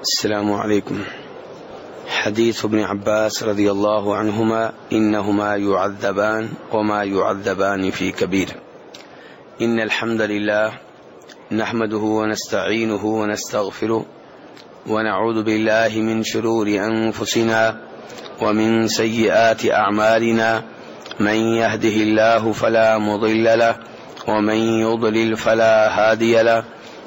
السلام عليكم. حديث ابن عباس رضي الله عنهما إنهما يعذبان وما يعذبان في كبير. إن الحمد لله نحمده ونستعينه ونستغفره ونعوذ بالله من شرور أنفسنا ومن سيئات أعمالنا. من يهده الله فلا مضل له ومن يضلل فلا هادي له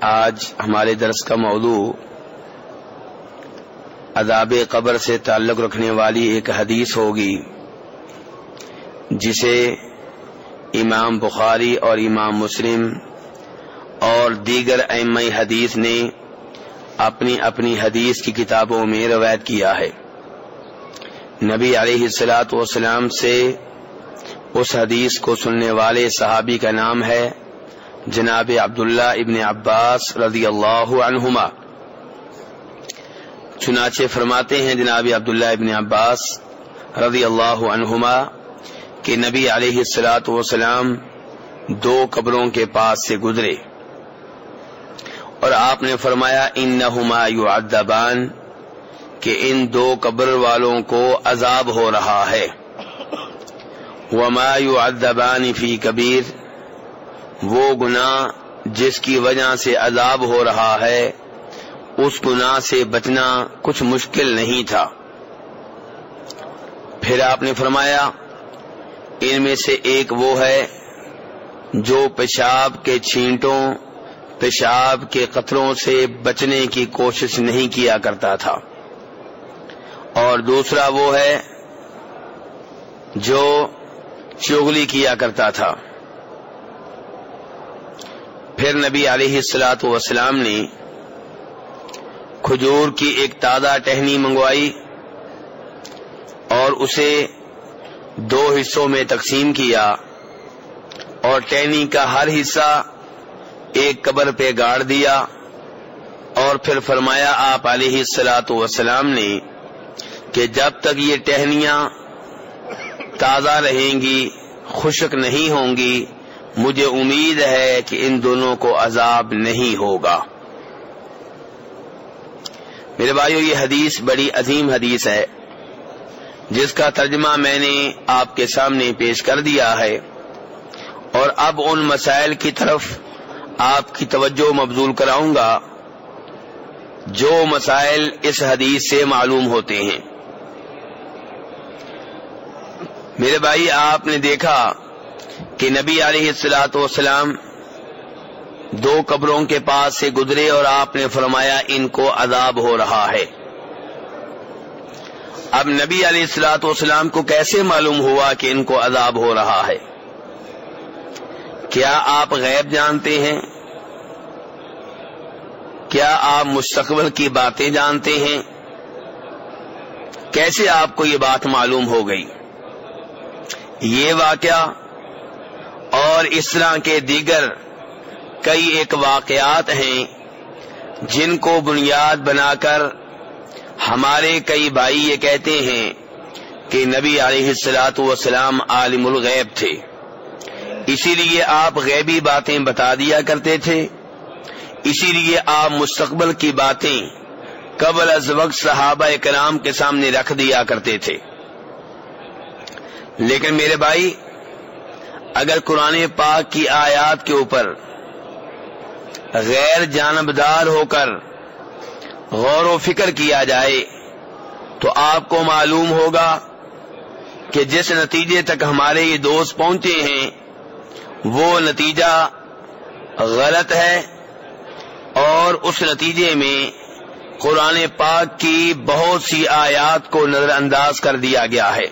آج ہمارے درس کا موضوع عذاب قبر سے تعلق رکھنے والی ایک حدیث ہوگی، جسے امام بخاری اور امام مسلم اور دیگر ام حدیث نے اپنی اپنی حدیث کی کتابوں میں روایت کیا ہے۔ نبی علیہ السلاۃ والسلام سے اس حدیث کو سننے والے صحابی کا نام ہے جناب عبداللہ ابن عباس رضی اللہ عنہما۔ چنانچہ فرماتے ہیں جناب عبداللہ ابن عباس رضی اللہ عنہما کہ نبی علیہ السلاۃ وسلام دو قبروں کے پاس سے گزرے۔ اور آپ نے فرمایا ان نہ کہ ان دو قبر والوں کو عذاب ہو رہا ہے۔ وما يعذبان فی کبیر وہ گناہ جس کی وجہ سے عذاب ہو رہا ہے، اس گناہ سے بچنا کچھ مشکل نہیں تھا۔ پھر آپ نے فرمایا، ان میں سے ایک وہ ہے جو پیشاب کے چھینٹوں، پیشاب کے قطروں سے بچنے کی کوشش نہیں کیا کرتا تھا۔ اور دوسرا وہ ہے جو چگلی کیا کرتا تھا۔ پھر نبی علیہ السلاۃ وسلام نے کھجور کی ایک تازہ ٹہنی منگوائی اور اسے دو حصوں میں تقسیم کیا اور ٹہنی کا ہر حصہ ایک قبر پہ گاڑ دیا اور پھر فرمایا آپ علیہ السلاۃ وسلام نے کہ جب تک یہ ٹہنیاں تازہ رہیں گی، خشک نہیں ہوں گی مجھے امید ہے کہ ان دونوں کو عذاب نہیں ہوگا۔ میرے بھائیو، یہ حدیث بڑی عظیم حدیث ہے، جس کا ترجمہ میں نے آپ کے سامنے پیش کر دیا ہے۔ اور اب ان مسائل کی طرف آپ کی توجہ مبزول کراؤں گا، جو مسائل اس حدیث سے معلوم ہوتے ہیں۔ میرے بھائی، آپ نے دیکھا کہ نبی علیہ السلاۃ والسلام دو قبروں کے پاس سے گزرے اور آپ نے فرمایا ان کو عذاب ہو رہا ہے۔ اب نبی علیہ السلاۃ والسلام کو کیسے معلوم ہوا کہ ان کو عذاب ہو رہا ہے؟ کیا آپ غیب جانتے ہیں؟ کیا آپ مستقبل کی باتیں جانتے ہیں؟ کیسے آپ کو یہ بات معلوم ہو گئی؟ یہ واقعہ اور اس طرح کے دیگر کئی ایک واقعات ہیں جن کو بنیاد بنا کر ہمارے کئی بھائی یہ کہتے ہیں کہ نبی علیہ السلاۃ والسلام عالم الغیب تھے۔ اسی لیے آپ غیبی باتیں بتا دیا کرتے تھے۔ اسی لیے آپ مستقبل کی باتیں قبل از وقت صحابہ کرام کے سامنے رکھ دیا کرتے تھے۔ لیکن میرے بھائی اگر قرآن پاک کی آیات کے اوپر غیر جانبدار ہو کر غور و فکر کیا جائے، تو آپ کو معلوم ہوگا کہ جس نتیجے تک ہمارے یہ دوست پہنچے ہیں، وہ نتیجہ غلط ہے اور اس نتیجے میں قرآن پاک کی بہت سی آیات کو نظر انداز کر دیا گیا ہے۔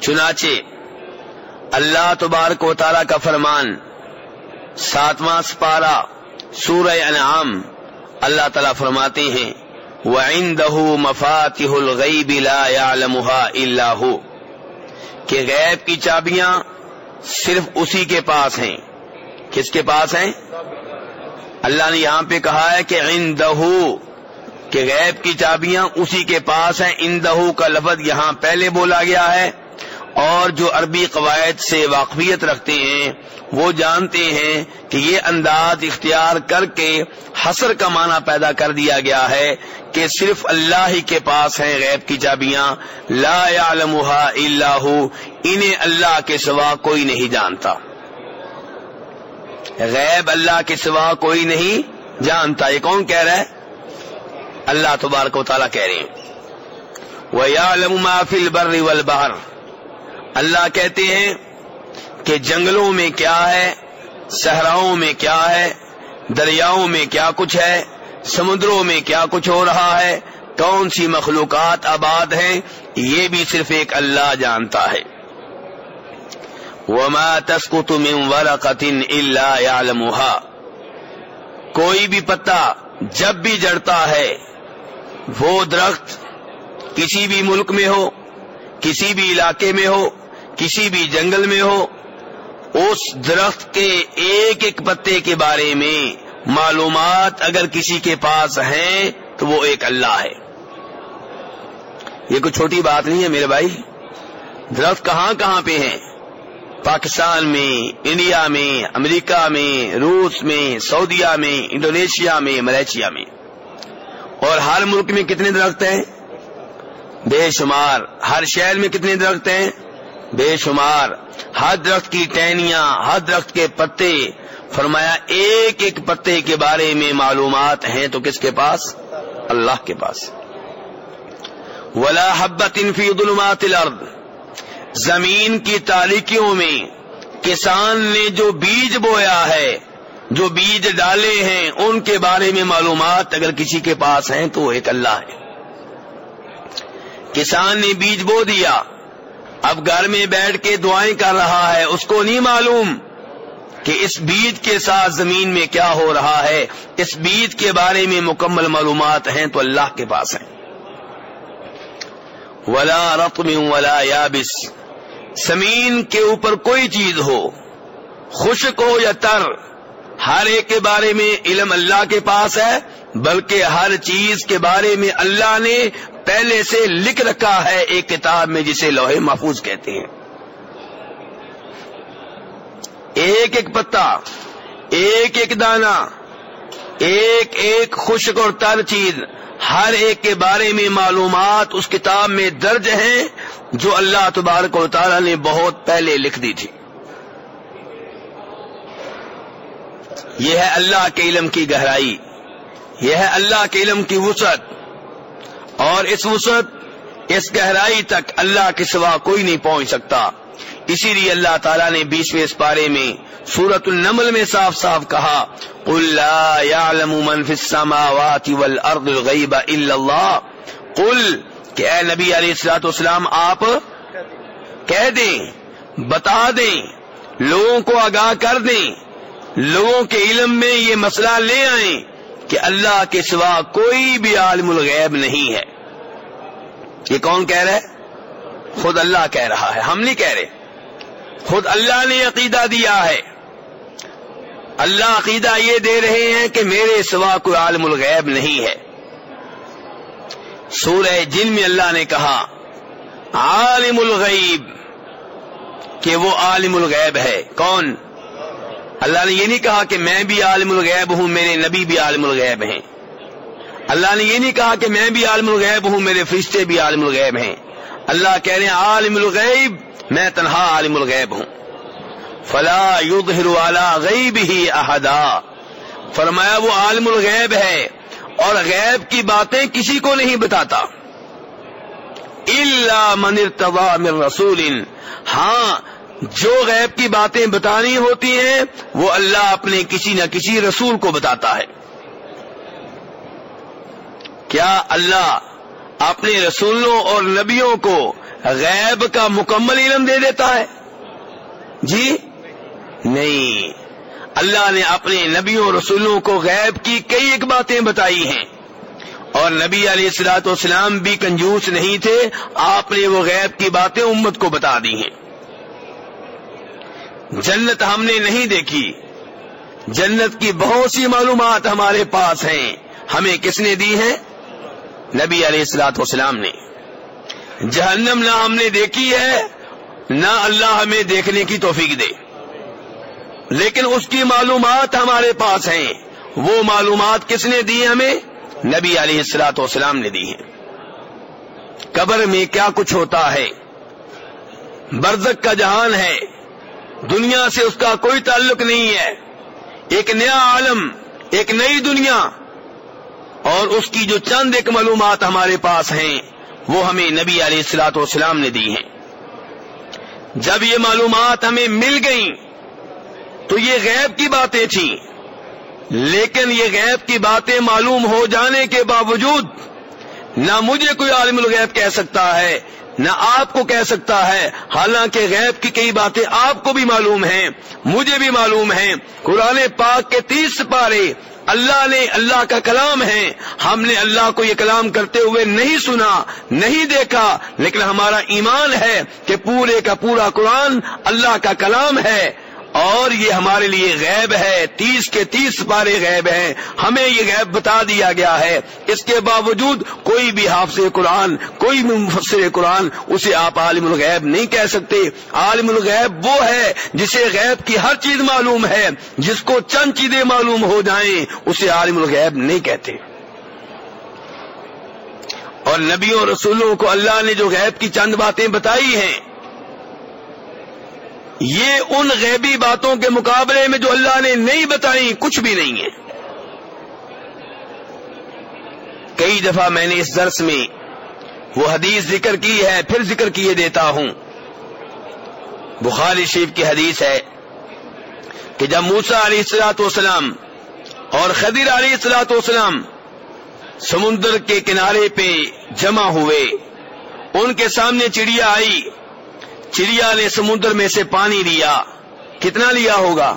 چنانچہ اللہ تبارک و تعالی کا فرمان، ساتواں سپارہ سورہ انعام اللہ تعالیٰ فرماتے ہیں، وَعِندَهُ مَفَاتِحُ الْغَيْبِ لَا يَعْلَمُهَا إِلَّا هُ۔ کہ غیب کی چابیاں صرف اسی کے پاس ہیں۔ کس کے پاس ہیں؟ اللہ نے یہاں پہ کہا ہے کہ عندہ کہ غیب کی چابیاں اسی کے پاس ہیں۔ اندہ کا لفظ یہاں پہلے بولا گیا ہے۔ اور جو عربی قواعد سے واقفیت رکھتے ہیں، وہ جانتے ہیں کہ یہ انداز اختیار کر کے حسر کا معنی پیدا کر دیا گیا ہے کہ صرف اللہ ہی کے پاس ہیں غیب کی چابیاں، لا يعلمها الا انہیں اللہ کے سوا کوئی نہیں جانتا۔ غیب اللہ کے سوا کوئی نہیں جانتا۔ یہ کون کہہ رہا ہے؟ اللہ تبارک و تعالیٰ کہہ رہے ہیں۔ وَيَعْلَمُ مَا فِي الْبَرِّ وَالْبَحْرِ۔ اللہ کہتے ہیں کہ جنگلوں میں کیا ہے، صحراؤں میں کیا ہے، دریاؤں میں کیا کچھ ہے، سمندروں میں کیا کچھ ہو رہا ہے، کون سی مخلوقات آباد ہیں، یہ بھی صرف ایک اللہ جانتا ہے۔ وما تسقط من ورقة الا يعلمها۔ کوئی بھی پتا جب بھی جڑتا ہے، وہ درخت کسی بھی ملک میں ہو، کسی بھی علاقے میں ہو کسی بھی جنگل میں ہو، اس درخت کے ایک ایک پتے کے بارے میں معلومات اگر کسی کے پاس ہیں تو وہ ایک اللہ ہے۔ یہ کوئی چھوٹی بات نہیں ہے میرے بھائی۔ درخت کہاں کہاں پہ ہیں؟ پاکستان میں، انڈیا میں، امریکہ میں، روس میں، سعودیہ میں، انڈونیشیا میں، ملیشیا میں۔ اور ہر ملک میں کتنے درخت ہیں؟ بے شمار ہر شہر میں کتنے درخت ہیں؟ بے شمار ہر درخت کی ٹہنیاں، ہر درخت کے پتے۔ فرمایا، ایک ایک پتے کے بارے میں معلومات ہیں تو کس کے پاس؟ اللہ کے پاس۔ ولا حبت فی ظلمات الارض زمین کی تاریکیوں میں کسان نے جو بیج بویا ہے، جو بیج ڈالے ہیں، ان کے بارے میں معلومات اگر کسی کے پاس ہیں تو ایک اللہ ہے۔ کسان نے بیج بو دیا۔ اب گھر میں بیٹھ کے دعائیں کر رہا ہے، اس کو نہیں معلوم کہ اس بیج کے ساتھ زمین میں کیا ہو رہا ہے۔ اس بیج کے بارے میں مکمل معلومات ہیں تو اللہ کے پاس ہیں۔ ولا رقم ولا یابس۔ زمین کے اوپر کوئی چیز ہو، خشک ہو یا تر، ہر ایک کے بارے میں علم اللہ کے پاس ہے، بلکہ ہر چیز کے بارے میں اللہ نے پہلے سے لکھ رکھا ہے ایک کتاب میں جسے لوہے محفوظ کہتے ہیں۔ ایک ایک پتا، ایک ایک دانا، ایک ایک خشک اور تر چیز، ہر ایک کے بارے میں معلومات اس کتاب میں درج ہیں جو اللہ تبارک و تعالی نے بہت پہلے لکھ دی تھی۔ یہ ہے اللہ کے علم کی گہرائی، یہ ہے اللہ کے علم کی وسعت۔ اور اس وسعت، اس گہرائی تک اللہ کے سوا کوئی نہیں پہنچ سکتا۔ اسی لیے اللہ تعالیٰ نے بیسویں اس پارے میں سورت النمل میں صاف صاف کہا، قل لا يعلم من في السماوات والارض الغيب الا الله۔ قل، کہ اے نبی علیہ الصلوۃ والسلام، آپ کہہ دیں، بتا دیں، لوگوں کو آگاہ کر دیں، لوگوں کے علم میں یہ مسئلہ لے آئیں۔ کہ اللہ کے سوا کوئی بھی عالم الغیب نہیں ہے۔ یہ کون کہہ رہا ہے؟ خود اللہ کہہ رہا ہے۔ ہم نہیں کہہ رہے۔ خود اللہ نے عقیدہ دیا ہے۔ اللہ عقیدہ یہ دے رہے ہیں کہ میرے سوا کوئی عالم الغیب نہیں ہے۔ سورہ جن میں اللہ نے کہا، عالم الغیب، کہ وہ عالم الغیب ہے۔ کون؟ اللہ نے یہ نہیں کہا کہ میں بھی عالم الغیب ہوں، میرے نبی بھی عالم الغیب ہیں۔ اللہ نے یہ نہیں کہا کہ میں بھی عالم الغیب ہوں، میرے فرشتے بھی عالم الغیب ہیں۔ اللہ کہہ رہے ہیں، عالم الغیب، میں تنہا عالم الغیب ہوں۔ فلا یظہر علی غیب ہی احدا۔ فرمایا، وہ عالم الغیب ہے اور غیب کی باتیں کسی کو نہیں بتاتا۔ الا من ارتضى من رسول۔ ہاں جو غیب کی باتیں بتانی ہوتی ہیں، وہ اللہ اپنے کسی نہ کسی رسول کو بتاتا ہے۔ کیا اللہ اپنے رسولوں اور نبیوں کو غیب کا مکمل علم دے دیتا ہے؟ جی؟ نہیں۔ اللہ نے اپنے نبیوں رسولوں کو غیب کی کئی ایک باتیں بتائی ہیں۔ اور نبی علیہ السلاۃ والسلام بھی کنجوس نہیں تھے، آپ نے وہ غیب کی باتیں امت کو بتا دی ہیں۔ جنت ہم نے نہیں دیکھی۔ جنت کی بہت سی معلومات ہمارے پاس ہیں۔ ہمیں کس نے دی ہیں؟ نبی علیہ السلاۃ والسلام نے۔ جہنم نہ ہم نے دیکھی ہے، نہ اللہ ہمیں دیکھنے کی توفیق دے۔ لیکن اس کی معلومات ہمارے پاس ہیں۔ وہ معلومات کس نے دی ہمیں؟ نبی علیہ السلاط والسلام نے دی ہیں۔ قبر میں کیا کچھ ہوتا ہے؟ برزک کا جہان ہے۔ دنیا سے اس کا کوئی تعلق نہیں ہے۔ ایک نیا عالم، ایک نئی دنیا۔ اور اس کی جو چند ایک معلومات ہمارے پاس ہیں، وہ ہمیں نبی علیہ السلاط والسلام نے دی ہیں۔ جب یہ معلومات ہمیں مل گئیں، تو یہ غیب کی باتیں تھیں۔ لیکن یہ غیب کی باتیں معلوم ہو جانے کے باوجود، نہ مجھے کوئی عالم الغیب کہہ سکتا ہے نہ آپ کو کہہ سکتا ہے، حالانکہ غیب کی کئی باتیں آپ کو بھی معلوم ہیں، مجھے بھی معلوم ہیں۔ قرآن پاک کے تیس پارے اللہ نے اللہ کا کلام ہے۔ ہم نے اللہ کو یہ کلام کرتے ہوئے نہیں سنا، نہیں دیکھا، لیکن ہمارا ایمان ہے کہ پورے کا پورا قرآن اللہ کا کلام ہے۔ اور یہ ہمارے لیے غیب ہے، تیس کے تیس بارے غیب ہیں۔ ہمیں یہ غیب بتا دیا گیا ہے۔ اس کے باوجود کوئی بھی حافظ قرآن، کوئی بھی مفسر قرآن اسے آپ عالم الغیب نہیں کہہ سکتے۔ عالم الغیب وہ ہے جسے غیب کی ہر چیز معلوم ہے، جس کو چند چیزیں معلوم ہو جائیں، اسے عالم الغیب نہیں کہتے۔ اور نبیوں رسولوں کو اللہ نے جو غیب کی چند باتیں بتائی ہیں یہ ان غیبی باتوں کے مقابلے میں جو اللہ نے نہیں بتائی، کچھ بھی نہیں ہے۔ کئی دفعہ میں نے اس درس میں وہ حدیث ذکر کی ہے، پھر ذکر کیے دیتا ہوں۔ بخاری شریف کی حدیث ہے کہ جب موسا علیہ السلاط والسلام اور خدیر علیہ السلاط والسلام سمندر کے کنارے پہ جمع ہوئے، ان کے سامنے چڑیا آئی۔ چڑیا نے سمندر میں سے پانی لیا۔ کتنا لیا ہوگا؟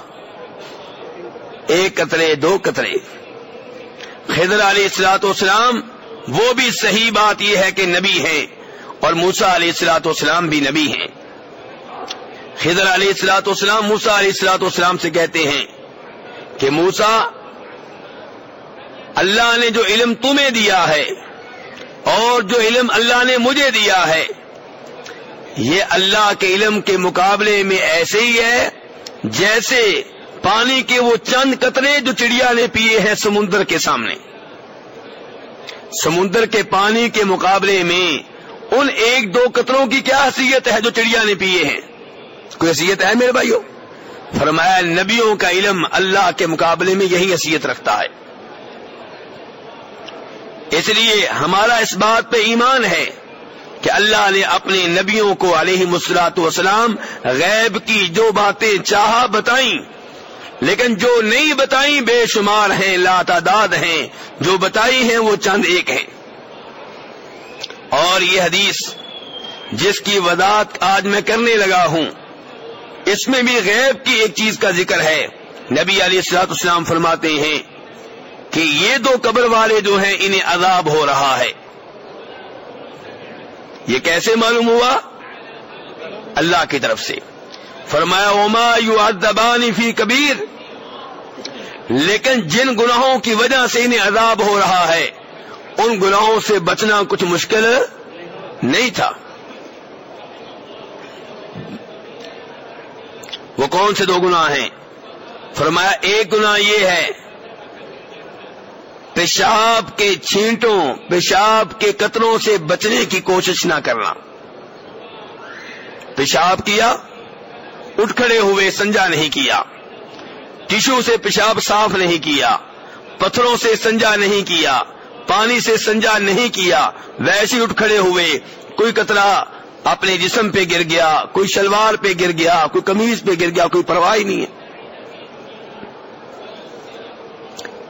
ایک قطرے، دو قطرے۔ خضر علیہ السلاط والسلام، وہ بھی صحیح بات یہ ہے کہ نبی ہیں، اور موسا علیہ السلاط والسلام بھی نبی ہیں۔ خضر علیہ السلاط والسلام موسا علیہ السلاط والسلام سے کہتے ہیں کہ موسا اللہ نے جو علم تمہیں دیا ہے اور جو علم اللہ نے مجھے دیا ہے یہ اللہ کے علم کے مقابلے میں ایسے ہی ہے جیسے پانی کے وہ چند قطرے جو چڑیا نے پیے ہیں سمندر کے سامنے۔ سمندر کے پانی کے مقابلے میں ان ایک دو قطروں کی کیا حیثیت ہے جو چڑیا نے پیے ہیں؟ کوئی حیثیت ہے میرے بھائیوں فرمایا نبیوں کا علم اللہ کے مقابلے میں یہی حیثیت رکھتا ہے۔ اس لیے ہمارا اس بات پہ ایمان ہے کہ اللہ نے اپنے نبیوں کو علیہ مسلاط وسلام غیب کی جو باتیں چاہا بتائیں۔ لیکن جو نہیں بتائیں بے شمار ہیں لا تعداد ہیں۔ جو بتائی ہیں وہ چند ایک ہیں۔ اور یہ حدیث جس کی وضاحت آج میں کرنے لگا ہوں، اس میں بھی غیب کی ایک چیز کا ذکر ہے۔ نبی علیہ السلاط اسلام فرماتے ہیں کہ یہ دو قبر والے جو ہیں، انہیں عذاب ہو رہا ہے۔ یہ کیسے معلوم ہوا؟ اللہ کی طرف سے۔ فرمایا اوما یو ادبانی فی کبیر لیکن جن گناہوں کی وجہ سے انہیں عذاب ہو رہا ہے، ان گناہوں سے بچنا کچھ مشکل نہیں تھا۔ وہ کون سے دو گناہ ہیں؟ فرمایا، ایک گناہ یہ ہے پیشاب کے چھینٹوں، پیشاب کے قطروں سے بچنے کی کوشش نہ کرنا۔ پیشاب کیا؟ اٹھ کھڑے ہوئے سنجا نہیں کیا۔ ٹشو سے پیشاب صاف نہیں کیا۔ پتھروں سے سنجا نہیں کیا۔ پانی سے سنجا نہیں کیا۔ ویسے اٹھ کھڑے ہوئے۔ کوئی قطرہ اپنے جسم پہ گر گیا، کوئی شلوار پہ گر گیا، کوئی کمیز پہ گر گیا، کوئی پرواہ نہیں ہے۔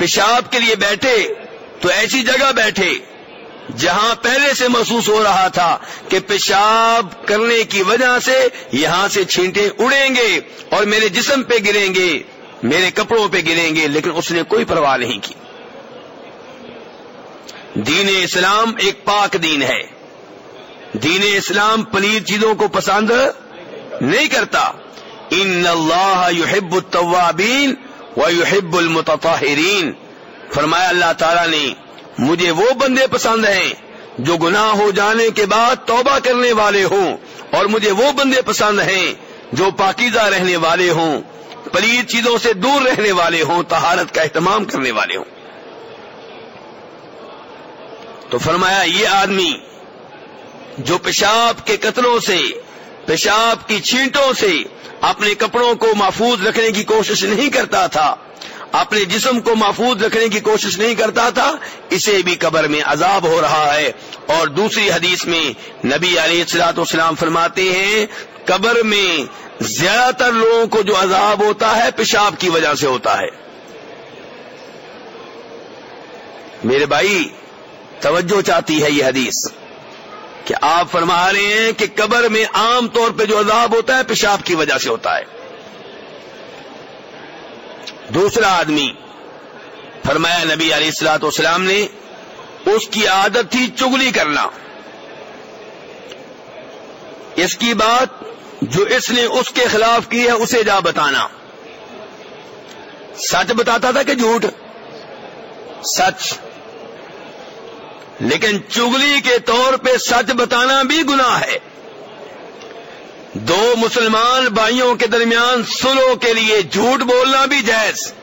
پیشاب کے لیے بیٹھے تو ایسی جگہ بیٹھے جہاں پہلے سے محسوس ہو رہا تھا کہ پیشاب کرنے کی وجہ سے یہاں سے چھینٹے اڑیں گے اور میرے جسم پہ گریں گے، میرے کپڑوں پہ گریں گے، لیکن اس نے کوئی پرواہ نہیں کی۔ دین اسلام ایک پاک دین ہے۔ دین اسلام پنیر چیزوں کو پسند نہیں کرتا۔ ان اللہ یحب التوابین و یحب فرمایا اللہ تعالی نے، مجھے وہ بندے پسند ہیں جو گناہ ہو جانے کے بعد توبہ کرنے والے ہوں، اور مجھے وہ بندے پسند ہیں جو پاکیزہ رہنے والے ہوں، پلیر چیزوں سے دور رہنے والے ہوں تہارت کا اہتمام کرنے والے ہوں۔ تو فرمایا یہ آدمی جو پیشاب کے قطروں سے پیشاب کی چھینٹوں سے اپنے کپڑوں کو محفوظ رکھنے کی کوشش نہیں کرتا تھا۔ اپنے جسم کو محفوظ رکھنے کی کوشش نہیں کرتا تھا۔ اسے بھی قبر میں عذاب ہو رہا ہے۔ اور دوسری حدیث میں نبی علیہ السلاط اسلام فرماتے ہیں، قبر میں زیادہ تر لوگوں کو جو عذاب ہوتا ہے، پیشاب کی وجہ سے ہوتا ہے۔ میرے بھائی، توجہ چاہتی ہے یہ حدیث۔ کہ آپ فرما رہے ہیں کہ قبر میں عام طور پہ جو عذاب ہوتا ہے پیشاب کی وجہ سے ہوتا ہے۔ دوسرا آدمی فرمایا نبی علیہ السلاط والسلام نے، اس کی عادت تھی چگلی کرنا۔ اس کی بات جو اس نے اس کے خلاف کی ہے، اسے جا بتانا۔ سچ بتاتا تھا کہ جھوٹ؟ سچ۔ لیکن چگلی کے طور پہ سچ بتانا بھی گناہ ہے۔ دو مسلمان بھائیوں کے درمیان سلو کے لیے جھوٹ بولنا بھی جائز۔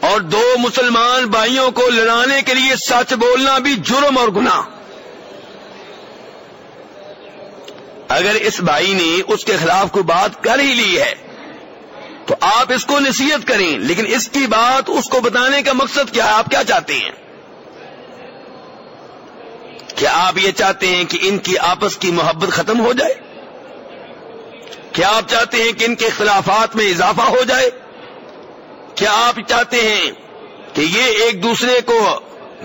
اور دو مسلمان بھائیوں کو لڑانے کے لیے سچ بولنا بھی جرم اور گناہ۔ اگر اس بھائی نے اس کے خلاف کوئی بات کر ہی لی ہے، تو آپ اس کو نصیحت کریں، لیکن اس کی بات اس کو بتانے کا مقصد کیا ہے؟ آپ کیا چاہتے ہیں؟ کیا آپ یہ چاہتے ہیں کہ ان کی آپس کی محبت ختم ہو جائے؟ کیا آپ چاہتے ہیں کہ ان کے اختلافات میں اضافہ ہو جائے؟ کیا آپ چاہتے ہیں کہ یہ ایک دوسرے کو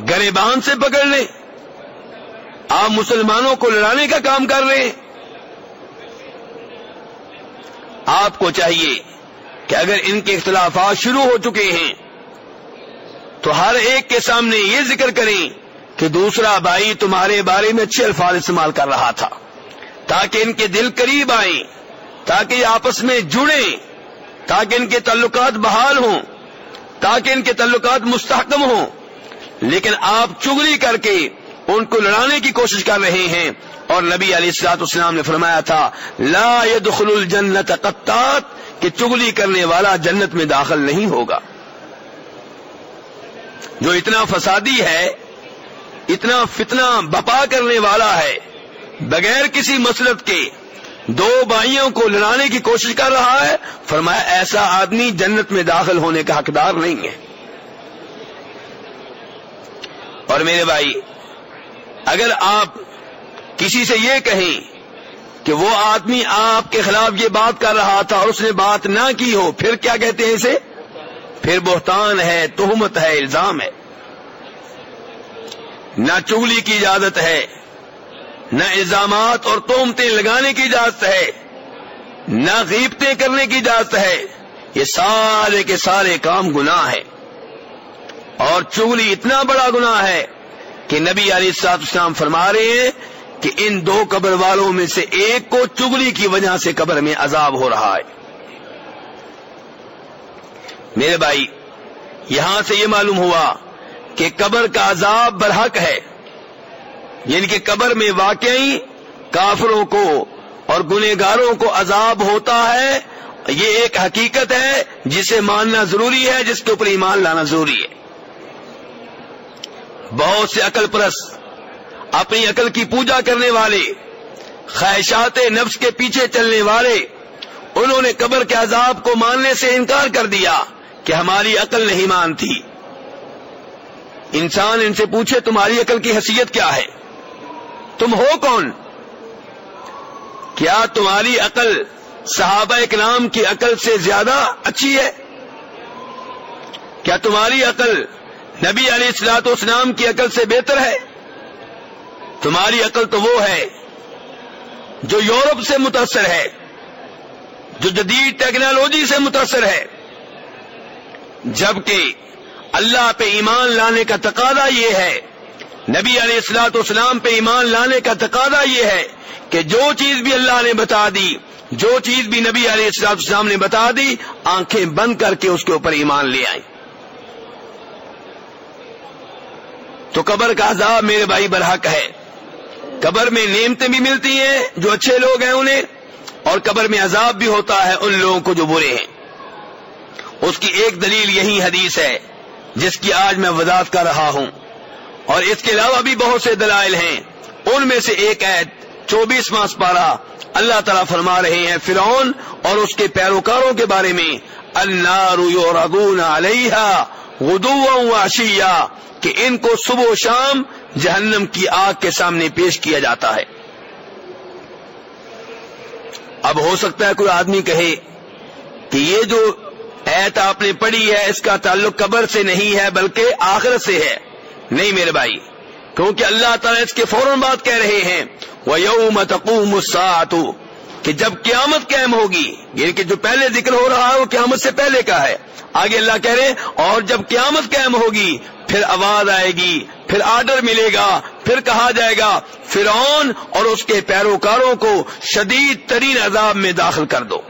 گریبان سے پکڑ لیں؟ آپ مسلمانوں کو لڑانے کا کام کر رہے ہیں؟ آپ کو چاہیے کہ اگر ان کے اختلافات شروع ہو چکے ہیں، تو ہر ایک کے سامنے یہ ذکر کریں کہ دوسرا بھائی تمہارے بارے میں اچھے الفاظ استعمال کر رہا تھا، تاکہ ان کے دل قریب آئیں، تاکہ یہ آپس میں جڑیں، تاکہ ان کے تعلقات بحال ہوں، تاکہ ان کے تعلقات مستحکم ہوں۔ لیکن آپ چگلی کر کے ان کو لڑانے کی کوشش کر رہے ہیں۔ اور نبی علیہ السلاط اسلام نے فرمایا تھا، لا يدخل الجنت قطات، کہ چگلی کرنے والا جنت میں داخل نہیں ہوگا۔ جو اتنا فسادی ہے اتنا فتنہ بپا کرنے والا ہے۔ بغیر کسی مسلط کے دو بھائیوں کو لڑانے کی کوشش کر رہا ہے۔ فرمایا، ایسا آدمی جنت میں داخل ہونے کا حقدار نہیں ہے۔ اور میرے بھائی، اگر آپ کسی سے یہ کہیں کہ وہ آدمی آپ کے خلاف یہ بات کر رہا تھا اور اس نے بات نہ کی ہو، پھر کیا کہتے ہیں اسے؟ پھر بہتان ہے، تہمت ہے، الزام ہے۔ نہ چگلی کی اجازت ہے، نہ الزامات اور تومتیں لگانے کی اجازت ہے، نہ غیبتیں کرنے کی اجازت ہے۔ یہ سارے کے سارے کام گناہ ہے اور چگلی اتنا بڑا گناہ ہے کہ نبی علی صاحب اسلام فرما رہے ہیں کہ ان دو قبر والوں میں سے ایک کو چگلی کی وجہ سے قبر میں عذاب ہو رہا ہے۔ میرے بھائی، یہاں سے یہ معلوم ہوا کہ قبر کا عذاب برحق ہے۔ یعنی کہ قبر میں واقعی کافروں کو اور گنہگاروں کو عذاب ہوتا ہے۔ یہ ایک حقیقت ہے جسے ماننا ضروری ہے، جس کے اوپر ایمان لانا ضروری ہے۔ بہت سے عقل پرس اپنی عقل کی پوجا کرنے والے، خواہشات نفس کے پیچھے چلنے والے، انہوں نے قبر کے عذاب کو ماننے سے انکار کر دیا کہ ہماری عقل نہیں مانتی۔ انسان ان سے پوچھے تمہاری عقل کی حیثیت کیا ہے؟ تم ہو کون؟ کیا تمہاری عقل صحابہ اکرام کی عقل سے زیادہ اچھی ہے؟ کیا تمہاری عقل نبی علی السلاط اسلام کی عقل سے بہتر ہے؟ تمہاری عقل تو وہ ہے جو یورپ سے متاثر ہے، جو جدید ٹیکنالوجی سے متاثر ہے، جبکہ اللہ پہ ایمان لانے کا تقاضا یہ ہے۔ نبی علیہ السلاط اسلام پہ ایمان لانے کا تقاضا یہ ہے کہ جو چیز بھی اللہ نے بتا دی، جو چیز بھی نبی علیہ السلاط اسلام نے بتا دی، آنکھیں بند کر کے اس کے اوپر ایمان لے آئیں۔ تو قبر کا عذاب میرے بھائی برحق ہے۔ قبر میں نعمتیں بھی ملتی ہیں، جو اچھے لوگ ہیں انہیں، اور قبر میں عذاب بھی ہوتا ہے ان لوگوں کو جو برے ہیں۔ اس کی ایک دلیل یہی حدیث ہے۔ جس کی آج میں وضاحت کر رہا ہوں۔ اور اس کے علاوہ بھی بہت سے دلائل ہیں۔ ان میں سے ایک عید چوبیس ماس پارا اللہ تعالیٰ فرما رہے ہیں فرعون اور اس کے پیروکاروں کے بارے میں۔ اللہ علیہ کہ ان کو صبح و شام جہنم کی آگ کے سامنے پیش کیا جاتا ہے۔ اب ہو سکتا ہے کوئی آدمی کہے کہ یہ جو ایت آپ نے پڑھی ہے، اس کا تعلق قبر سے نہیں ہے، بلکہ آخرت سے ہے۔ نہیں میرے بھائی، کیونکہ اللہ تعالیٰ اس کے فوراً بات کہہ رہے ہیں وہ یوم تقوم کہ جب قیامت قائم ہوگی یعنی کہ جو پہلے ذکر ہو رہا ہے، وہ قیامت سے پہلے کا ہے۔ آگے اللہ کہہ رہے اور جب قیامت قائم ہوگی، پھر آواز آئے گی، پھر آرڈر ملے گا، پھر کہا جائے گا، فرعون اور اس کے پیروکاروں کو شدید ترین عذاب میں داخل کر دو۔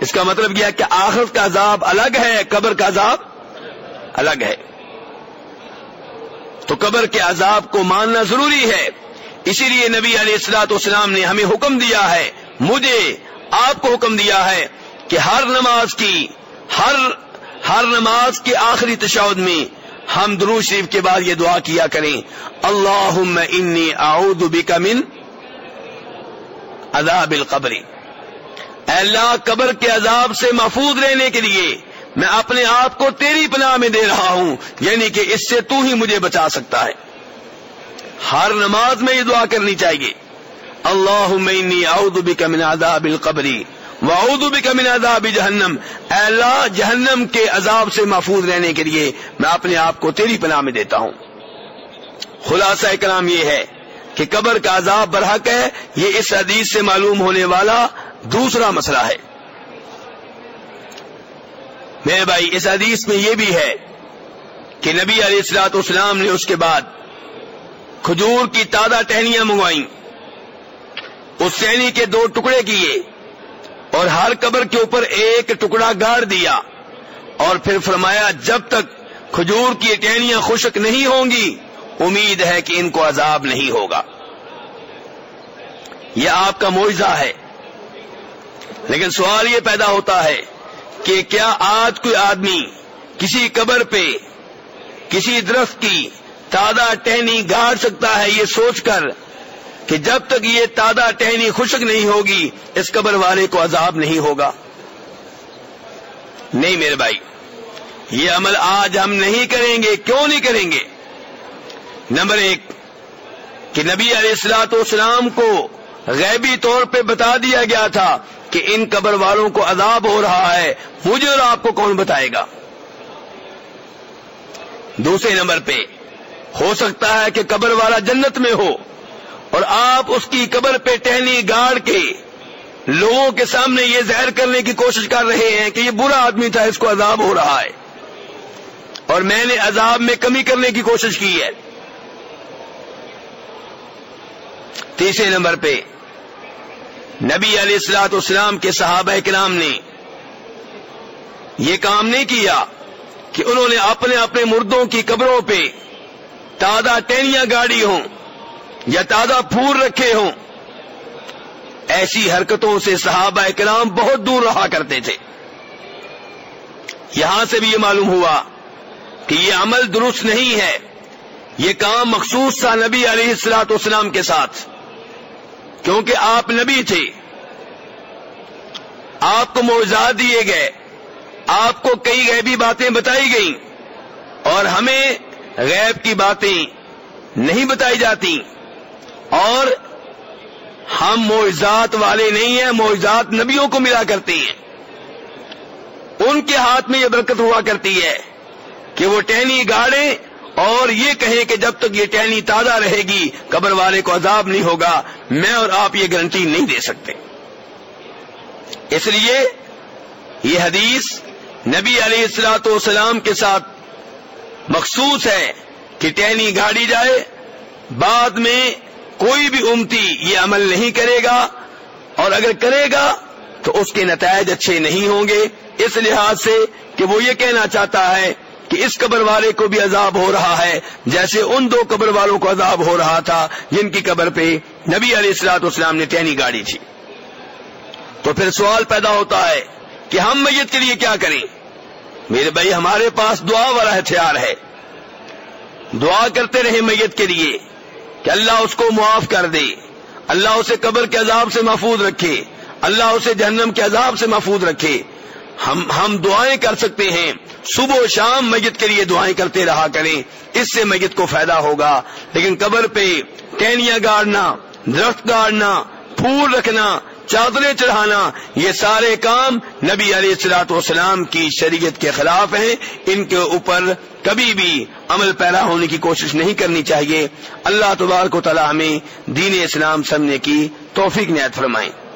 اس کا مطلب یہ ہے کہ آخرت کا عذاب الگ ہے، قبر کا عذاب الگ ہے۔ تو قبر کے عذاب کو ماننا ضروری ہے۔ اسی لیے نبی علیہ السلاط اسلام نے ہمیں حکم دیا ہے، مجھے آپ کو حکم دیا ہے کہ ہر نماز کی، ہر ہر نماز کے آخری تشاود میں ہم درو شریف کے بعد یہ دعا کیا کریں۔ اللہ انی اعوذ بک من عذاب القبری اے اللہ، قبر کے عذاب سے محفوظ رہنے کے لیے میں اپنے آپ کو تیری پناہ میں دے رہا ہوں یعنی کہ اس سے تو ہی مجھے بچا سکتا ہے۔ ہر نماز میں یہ دعا کرنی چاہیے۔ اللہ اعوذ بک من عذاب القبری واؤد بک من عذاب جہنم۔ اے اللہ، جہنم کے عذاب سے محفوظ رہنے کے لیے میں اپنے آپ کو تیری پناہ میں دیتا ہوں۔ خلاصہ کلام یہ ہے کہ قبر کا عذاب برحق ہے، یہ اس حدیث سے معلوم ہونے والا دوسرا مسئلہ ہے۔ میرے بھائی، اس حدیث میں یہ بھی ہے کہ نبی علیہ السلاط اسلام نے اس کے بعد کھجور کی تازہ ٹہنیاں منگوائیں۔ اس ٹہنی کے دو ٹکڑے کیے اور ہر قبر کے اوپر ایک ٹکڑا گاڑ دیا اور پھر فرمایا، جب تک کھجور کی ٹہنیاں خشک نہیں ہوں گی، امید ہے کہ ان کو عذاب نہیں ہوگا۔ یہ آپ کا معاوضہ ہے۔ لیکن سوال یہ پیدا ہوتا ہے کہ کیا آج کوئی آدمی کسی قبر پہ، کسی درخت کی تازہ ٹہنی گاڑ سکتا ہے یہ سوچ کر کہ جب تک یہ تازہ ٹہنی خشک نہیں ہوگی، اس قبر والے کو عذاب نہیں ہوگا۔ نہیں میرے بھائی، یہ عمل آج ہم نہیں کریں گے، کیوں نہیں کریں گے؟ نمبر ایک، کہ نبی علیہ السلاط اسلام کو غیبی طور پہ بتا دیا گیا تھا کہ ان قبر والوں کو عذاب ہو رہا ہے، مجھے اور آپ کو کون بتائے گا؟ دوسرے نمبر پہ، ہو سکتا ہے کہ قبر والا جنت میں ہو اور آپ اس کی قبر پہ ٹہنی گاڑ کے لوگوں کے سامنے یہ زہر کرنے کی کوشش کر رہے ہیں کہ یہ برا آدمی تھا، اس کو عذاب ہو رہا ہے۔ اور میں نے عذاب میں کمی کرنے کی کوشش کی ہے۔ تیسرے نمبر پہ نبی علیہ السلاط اسلام کے صحابہ کرام نے یہ کام نہیں کیا کہ انہوں نے اپنے اپنے مردوں کی قبروں پہ تازہ ٹینیاں گاڑی ہوں یا تازہ پھول رکھے ہوں۔ ایسی حرکتوں سے صحابہ کرام بہت دور رہا کرتے تھے۔ یہاں سے بھی یہ معلوم ہوا کہ یہ عمل درست نہیں ہے۔ یہ کام مخصوص تھا نبی علیہ السلاط اسلام کے ساتھ۔ کیونکہ آپ نبی تھے۔ آپ کو موضاء دیے گئے۔ آپ کو کئی غیبی باتیں بتائی گئیں۔ اور ہمیں غیب کی باتیں نہیں بتائی جاتی۔ اور ہم معجزات والے نہیں ہیں، معجزات نبیوں کو ملا کرتے ہیں۔ ان کے ہاتھ میں یہ برکت ہوا کرتی ہے کہ وہ ٹہنی گاڑیں اور یہ کہیں کہ جب تک یہ ٹہنی تازہ رہے گی، قبر والے کو عذاب نہیں ہوگا، میں اور آپ یہ گارنٹی نہیں دے سکتے۔ اس لیے یہ حدیث نبی علیہ السلاط والسلام کے ساتھ مخصوص ہے کہ ٹہنی گاڑی جائے، بعد میں کوئی بھی امتی یہ عمل نہیں کرے گا، اور اگر کرے گا تو اس کے نتائج اچھے نہیں ہوں گے۔ اس لحاظ سے کہ وہ یہ کہنا چاہتا ہے کہ اس قبر والے کو بھی عذاب ہو رہا ہے، جیسے ان دو قبر والوں کو عذاب ہو رہا تھا، جن کی قبر پہ نبی علیہ السلاط اسلام نے ٹہنی گاڑی تھی۔ تو پھر سوال پیدا ہوتا ہے کہ ہم میت کے لیے کیا کریں؟ میرے بھائی، ہمارے پاس دعا والا ہتھیار ہے۔ دعا کرتے رہے میت کے لیے کہ اللہ اس کو معاف کر دے۔ اللہ اسے قبر کے عذاب سے محفوظ رکھے۔ اللہ اسے جہنم کے عذاب سے محفوظ رکھے۔ ہم ہم دعائیں کر سکتے ہیں۔ صبح و شام میت کے لیے دعائیں کرتے رہا کریں۔ اس سے میت کو فائدہ ہوگا۔ لیکن قبر پہ ٹینیاں گاڑنا، درخت گاڑنا، پھول رکھنا، چادریں چڑھانا، یہ سارے کام نبی علیہ السلاط والسلام کی شریعت کے خلاف ہیں۔ ان کے اوپر کبھی بھی عمل پیرا ہونے کی کوشش نہیں کرنی چاہیے۔ اللہ تبارک و تعالیٰ ہمیں دین اسلام سمجھنے کی توفیق نیت فرمائیں